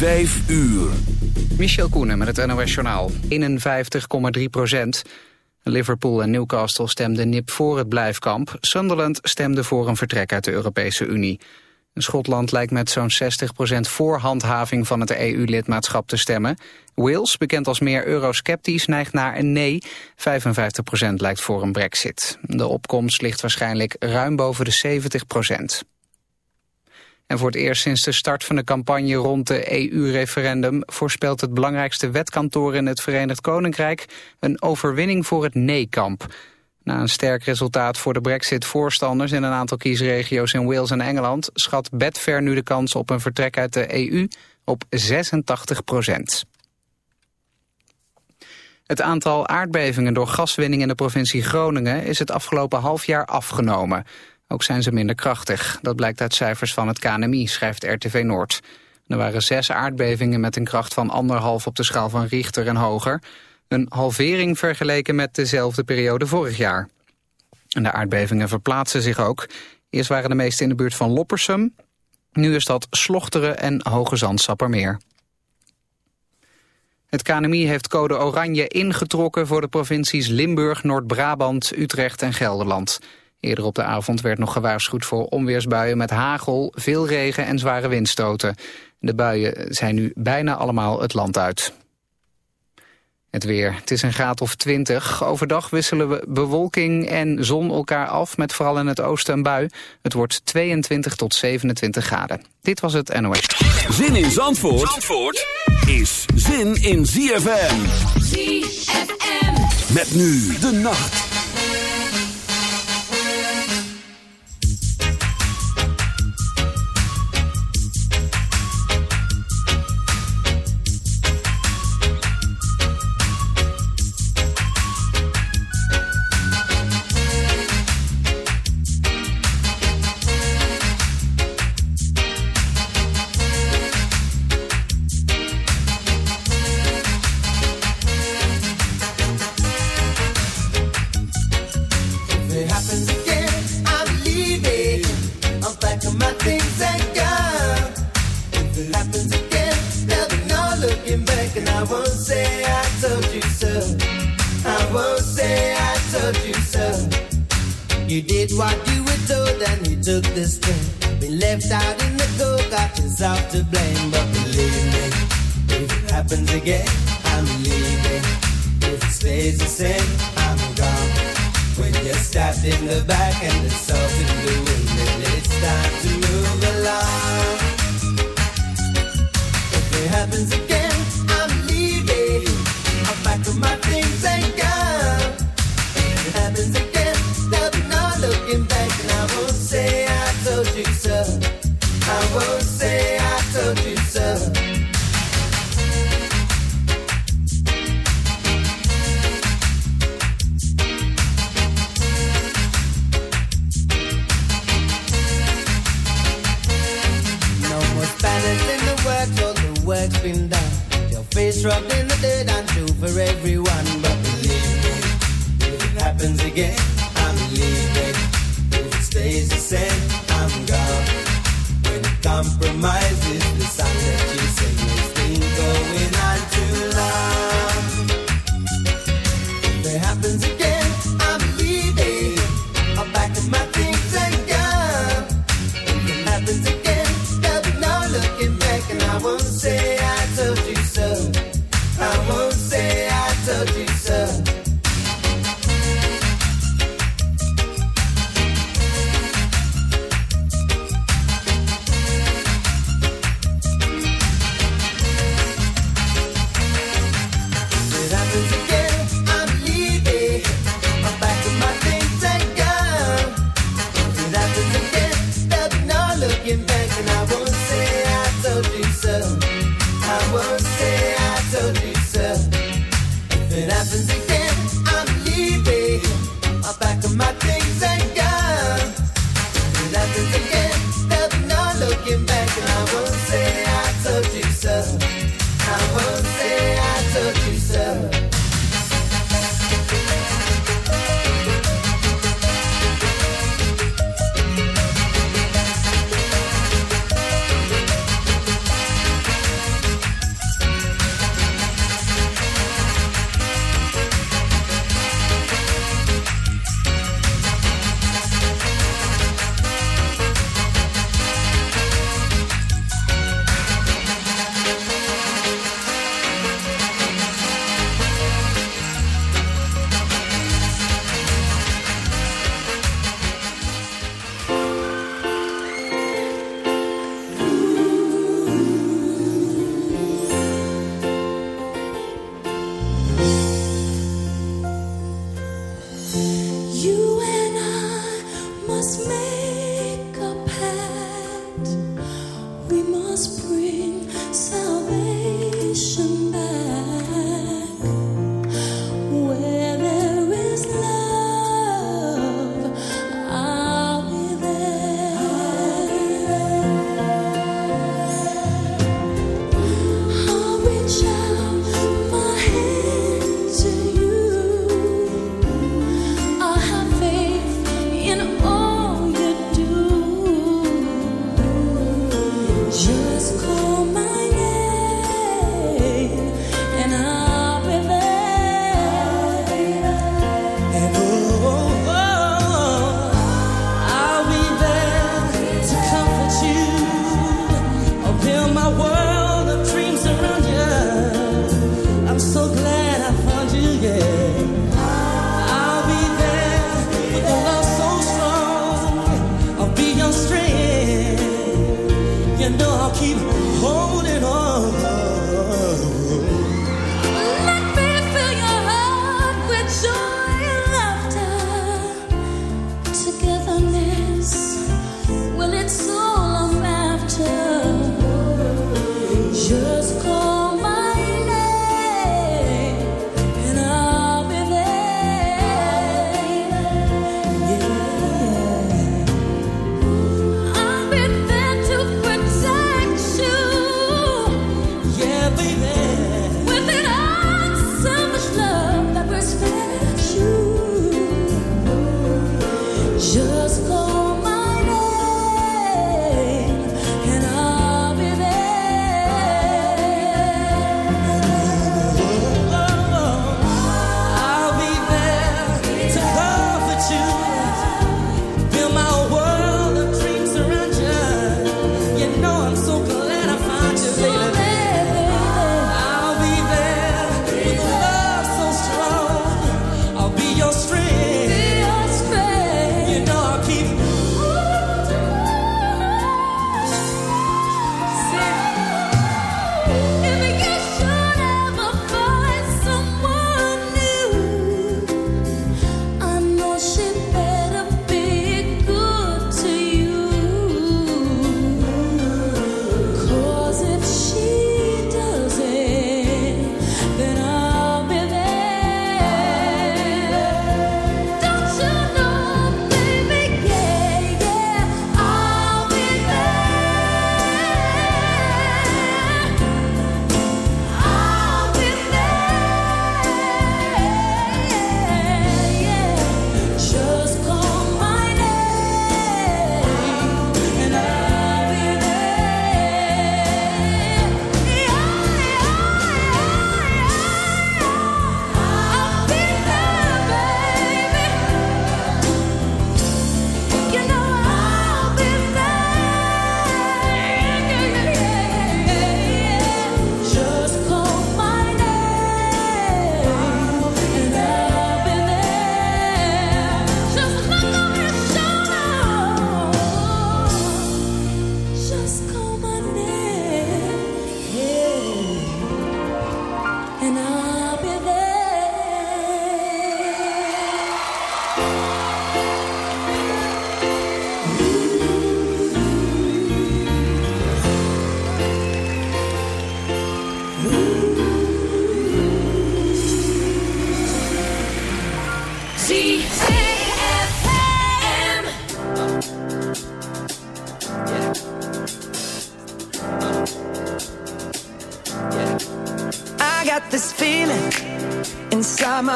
Vijf uur. Michel Koenen met het NOS-journaal. 51,3 procent. Liverpool en Newcastle stemden nip voor het blijfkamp. Sunderland stemde voor een vertrek uit de Europese Unie. Schotland lijkt met zo'n 60 procent voor handhaving van het EU-lidmaatschap te stemmen. Wales, bekend als meer eurosceptisch, neigt naar een nee. 55 procent lijkt voor een brexit. De opkomst ligt waarschijnlijk ruim boven de 70 procent. En voor het eerst sinds de start van de campagne rond de EU-referendum... voorspelt het belangrijkste wetkantoor in het Verenigd Koninkrijk... een overwinning voor het nee-kamp. Na een sterk resultaat voor de brexit-voorstanders... in een aantal kiesregio's in Wales en Engeland... schat Betfair nu de kans op een vertrek uit de EU op 86 procent. Het aantal aardbevingen door gaswinning in de provincie Groningen is het afgelopen half jaar afgenomen. Ook zijn ze minder krachtig. Dat blijkt uit cijfers van het KNMI, schrijft RTV Noord. Er waren zes aardbevingen met een kracht van anderhalf op de schaal van Richter en hoger. Een halvering vergeleken met dezelfde periode vorig jaar. En de aardbevingen verplaatsen zich ook. Eerst waren de meeste in de buurt van Loppersum. Nu is dat Slochteren en Hoge Zandsappermeer. Het KNMI heeft code oranje ingetrokken voor de provincies Limburg, Noord-Brabant, Utrecht en Gelderland. Eerder op de avond werd nog gewaarschuwd voor onweersbuien met hagel, veel regen en zware windstoten. De buien zijn nu bijna allemaal het land uit. Het weer. Het is een graad of 20. Overdag wisselen we bewolking en zon elkaar af met vooral in het oosten een bui. Het wordt 22 tot 27 graden. Dit was het NOS. Zin in Zandvoort, Zandvoort is zin in ZFM. ZFM. Met nu de nacht. compromises. You and I must make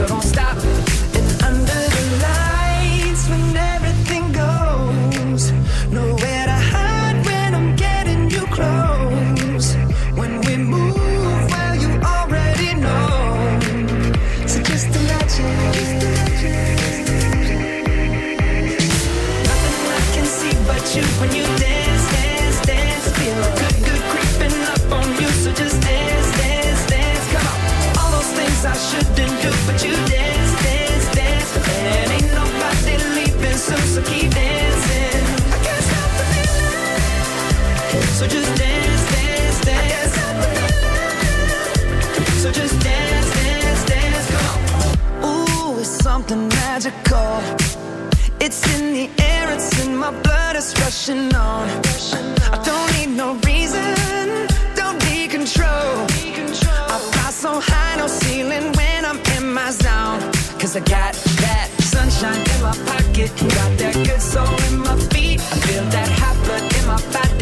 so don't stop So just dance, dance, dance. So just dance, dance, dance. Come. Ooh, it's something magical. It's in the air, it's in my blood, it's rushing on. I don't need no reason, don't be control. I fly so high, no ceiling when I'm in my zone. Cause I got that sunshine in my pocket, got that good soul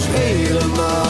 spelen maar.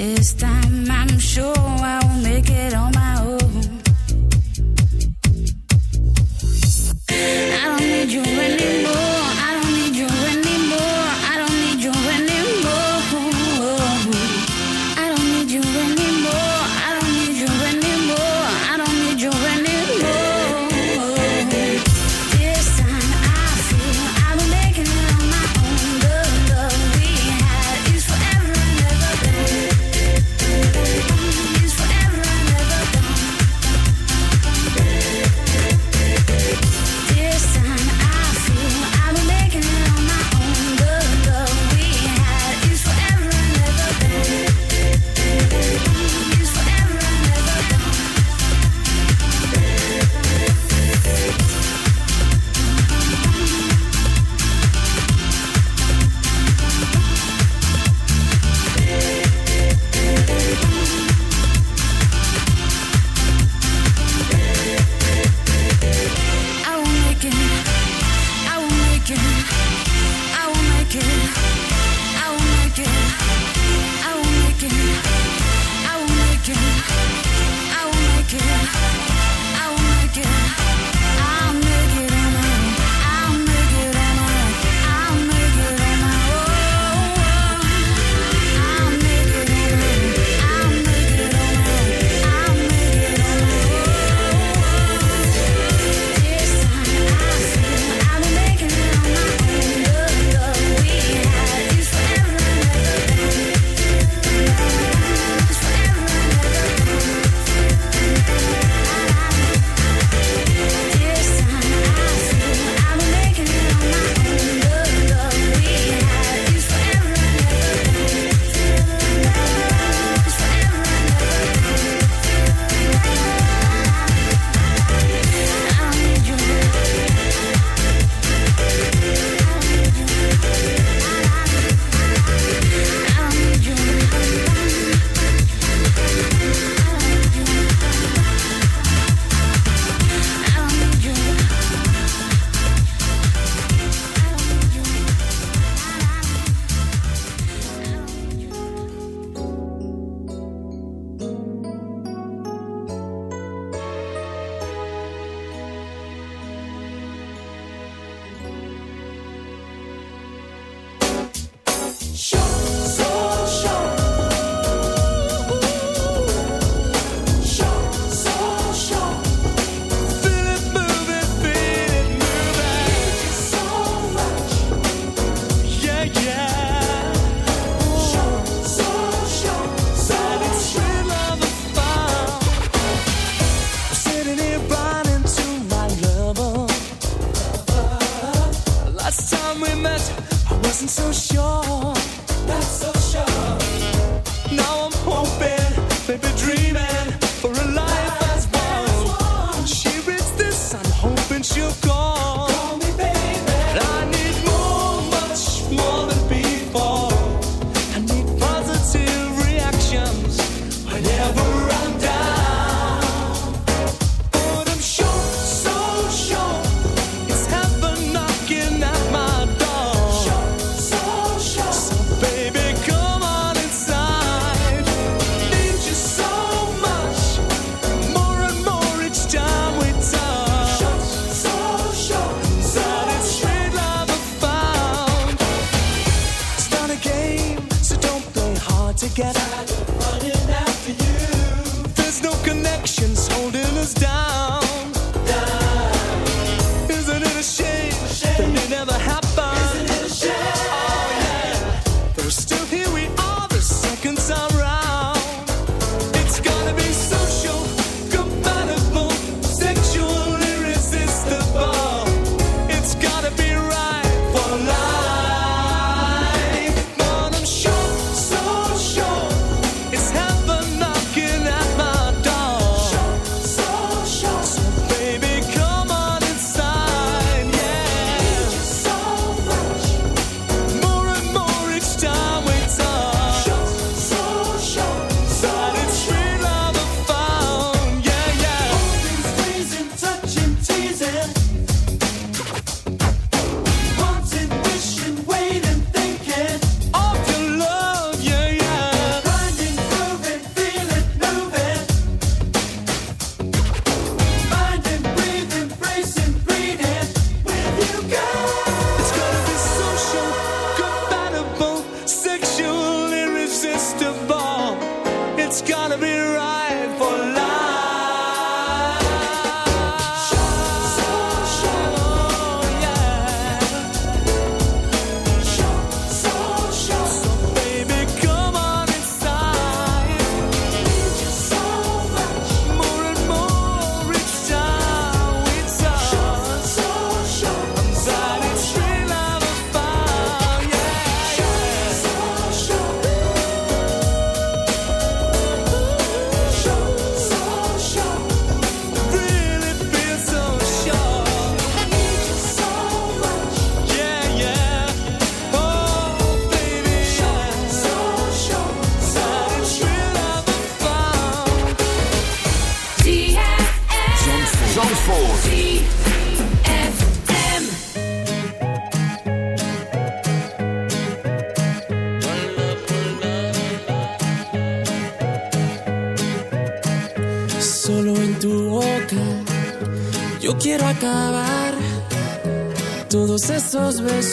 This time I'm sure I'll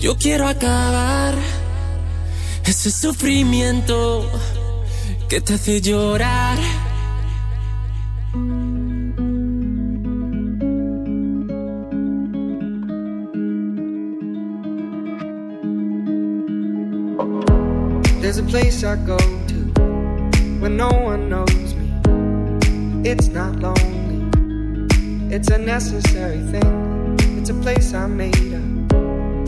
Yo quiero acabar ese sufrimiento que te hace llorar. There's a place I go to when no one knows me. It's not lonely, it's a necessary thing. It's a place I made up.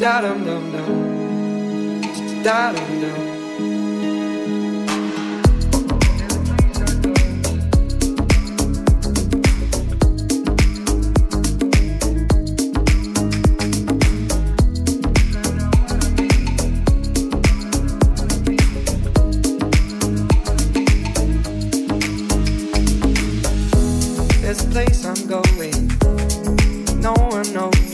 Da dum dum dum. Da dum dum. Place I'm going. No one knows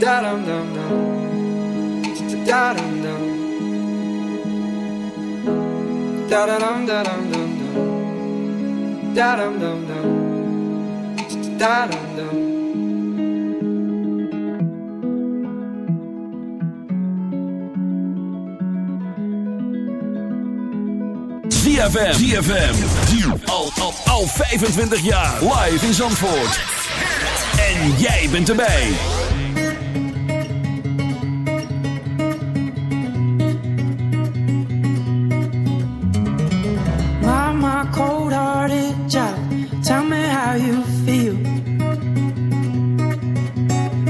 Da dum dum dum. Da dum dum. Da da dum da dum dum dum. Da dum dum dum. Da dum dum. Al 25 jaar. Live in Zandvoort. En jij bent erbij.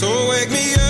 So wake me up